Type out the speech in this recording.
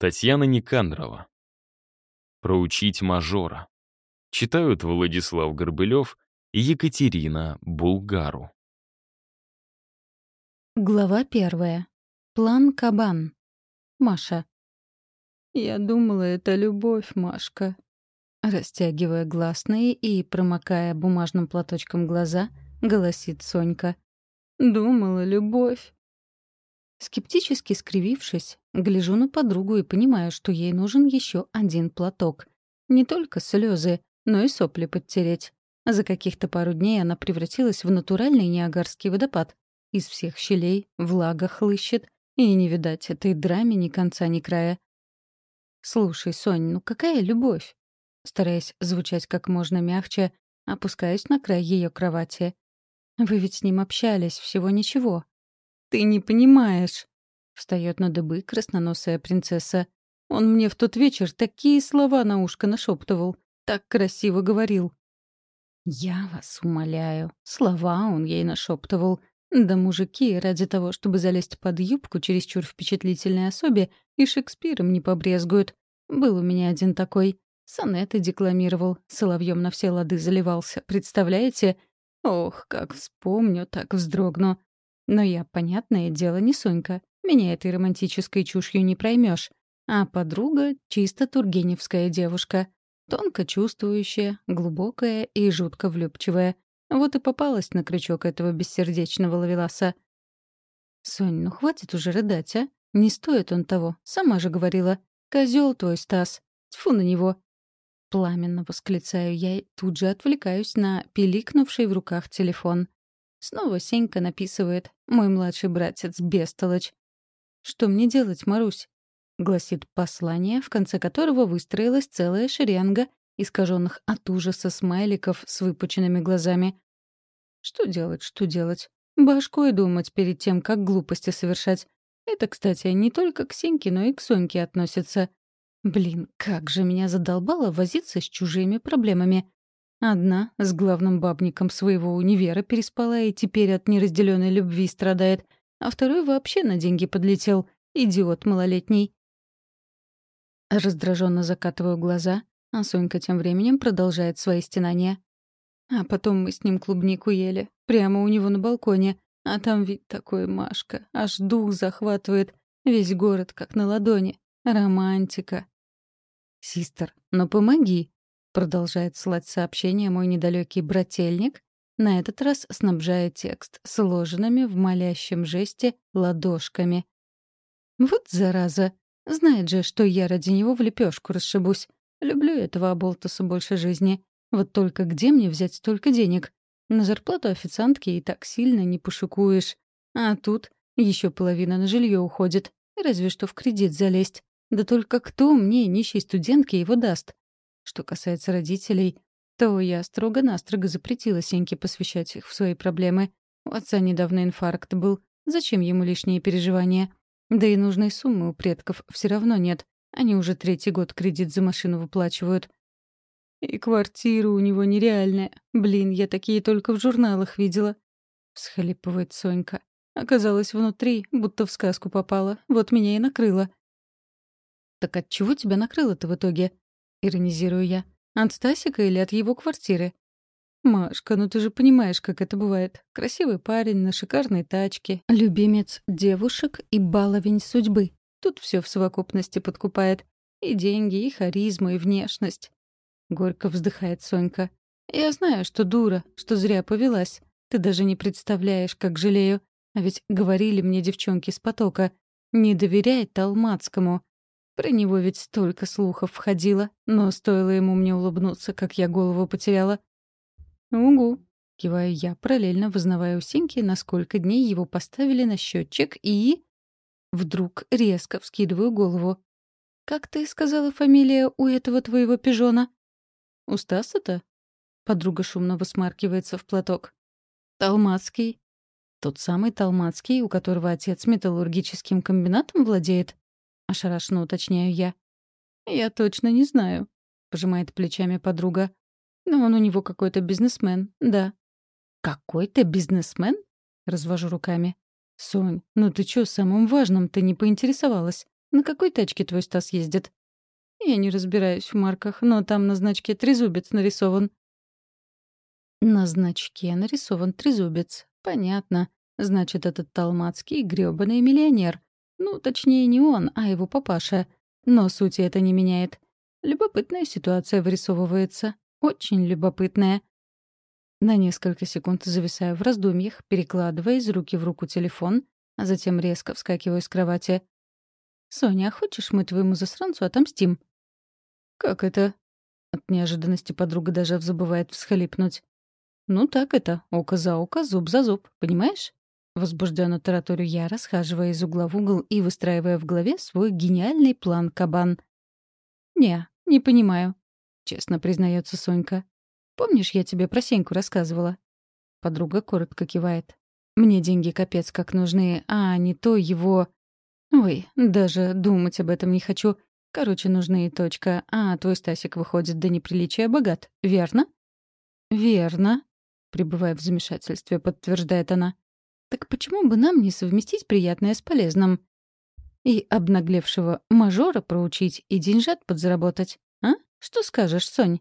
Татьяна Никандрова. Проучить мажора. Читают Владислав Горбылев и Екатерина Булгару. Глава первая. План Кабан. Маша. «Я думала, это любовь, Машка». Растягивая гласные и промокая бумажным платочком глаза, голосит Сонька. «Думала, любовь». Скептически скривившись, гляжу на подругу и понимаю, что ей нужен еще один платок. Не только слезы, но и сопли подтереть. За каких-то пару дней она превратилась в натуральный Ниагарский водопад. Из всех щелей влага хлыщет, и не видать этой драме ни конца, ни края. «Слушай, Сонь, ну какая любовь?» Стараясь звучать как можно мягче, опускаюсь на край ее кровати. «Вы ведь с ним общались, всего ничего». «Ты не понимаешь!» — встает на дыбы красноносая принцесса. «Он мне в тот вечер такие слова на ушко нашептывал, так красиво говорил». «Я вас умоляю, слова он ей нашептывал. Да мужики, ради того, чтобы залезть под юбку чересчур впечатлительной особе, и Шекспиром не побрезгуют. Был у меня один такой. Сонеты декламировал, соловьем на все лады заливался. Представляете? Ох, как вспомню, так вздрогну. Но я, понятное дело, не Сонька. Меня этой романтической чушью не проймешь. А подруга — чисто тургеневская девушка. Тонко чувствующая, глубокая и жутко влюбчивая. Вот и попалась на крючок этого бессердечного ловеласа. «Сонь, ну хватит уже рыдать, а? Не стоит он того, сама же говорила. Козел твой, Стас. Тьфу на него!» Пламенно восклицаю я и тут же отвлекаюсь на пиликнувший в руках телефон. Снова Сенька написывает «Мой младший братец, бестолочь». «Что мне делать, Марусь?» — гласит послание, в конце которого выстроилась целая шеренга искаженных от ужаса смайликов с выпученными глазами. Что делать, что делать? Башкой думать перед тем, как глупости совершать. Это, кстати, не только к Сеньке, но и к Соньке относится. Блин, как же меня задолбало возиться с чужими проблемами. Одна с главным бабником своего универа переспала и теперь от неразделенной любви страдает, а второй вообще на деньги подлетел. Идиот малолетний. Раздраженно закатываю глаза, а Сонька тем временем продолжает свои стенания. А потом мы с ним клубнику ели. Прямо у него на балконе. А там вид такой, Машка. Аж дух захватывает. Весь город как на ладони. Романтика. «Систер, ну помоги!» Продолжает слать сообщение мой недалекий брательник, на этот раз снабжая текст сложенными в молящем жесте ладошками. Вот зараза! Знает же, что я ради него в лепешку расшибусь. Люблю этого оболтуса больше жизни. Вот только где мне взять столько денег? На зарплату официантки и так сильно не пошикуешь. А тут еще половина на жилье уходит. Разве что в кредит залезть. Да только кто мне, нищей студентке, его даст? Что касается родителей, то я строго-настрого запретила Сеньке посвящать их в свои проблемы. У отца недавно инфаркт был. Зачем ему лишние переживания? Да и нужной суммы у предков все равно нет. Они уже третий год кредит за машину выплачивают. И квартира у него нереальная. Блин, я такие только в журналах видела. Всхлипывает Сонька. Оказалось, внутри, будто в сказку попала. Вот меня и накрыло. «Так от чего тебя накрыло-то в итоге?» Иронизирую я. «От Стасика или от его квартиры?» «Машка, ну ты же понимаешь, как это бывает. Красивый парень на шикарной тачке, любимец девушек и баловень судьбы. Тут все в совокупности подкупает. И деньги, и харизма, и внешность. Горько вздыхает Сонька. Я знаю, что дура, что зря повелась. Ты даже не представляешь, как жалею. А ведь говорили мне девчонки с потока. Не доверяй Талмацкому. Про него ведь столько слухов входило, но стоило ему мне улыбнуться, как я голову потеряла. «Угу», — киваю я, параллельно вызнавая у Сеньки, на сколько дней его поставили на счетчик и... Вдруг резко вскидываю голову. «Как ты сказала фамилия у этого твоего пижона?» «У Стаса-то?» Подруга шумно высмаркивается в платок. «Талмацкий». «Тот самый Талмацкий, у которого отец металлургическим комбинатом владеет?» Ошарашенно уточняю я. «Я точно не знаю», — пожимает плечами подруга. «Но он у него какой-то бизнесмен, да». «Какой-то бизнесмен?» — развожу руками. «Сонь, ну ты чё самым важным ты не поинтересовалась? На какой тачке твой Стас ездит?» «Я не разбираюсь в марках, но там на значке трезубец нарисован». На значке нарисован трезубец. Понятно. Значит, этот талмацкий грёбаный миллионер. Ну, точнее, не он, а его папаша. Но сути это не меняет. Любопытная ситуация вырисовывается. Очень любопытная. На несколько секунд зависаю в раздумьях, перекладывая из руки в руку телефон, а затем резко вскакиваю с кровати. «Соня, а хочешь мы твоему засранцу отомстим?» «Как это?» От неожиданности подруга даже забывает всхлипнуть. «Ну так это, око за око, зуб за зуб, понимаешь?» Возбужденно тараторю я, расхаживая из угла в угол и выстраивая в голове свой гениальный план кабан. «Не, не понимаю», — честно признается Сонька. «Помнишь, я тебе про Сеньку рассказывала?» Подруга коротко кивает. «Мне деньги капец как нужны, а не то его...» «Ой, даже думать об этом не хочу. Короче, нужны и точка. А твой Стасик выходит до неприличия богат, верно?» «Верно», — пребывая в замешательстве, подтверждает она. «Так почему бы нам не совместить приятное с полезным? И обнаглевшего мажора проучить и деньжат подзаработать, а? Что скажешь, Сонь?»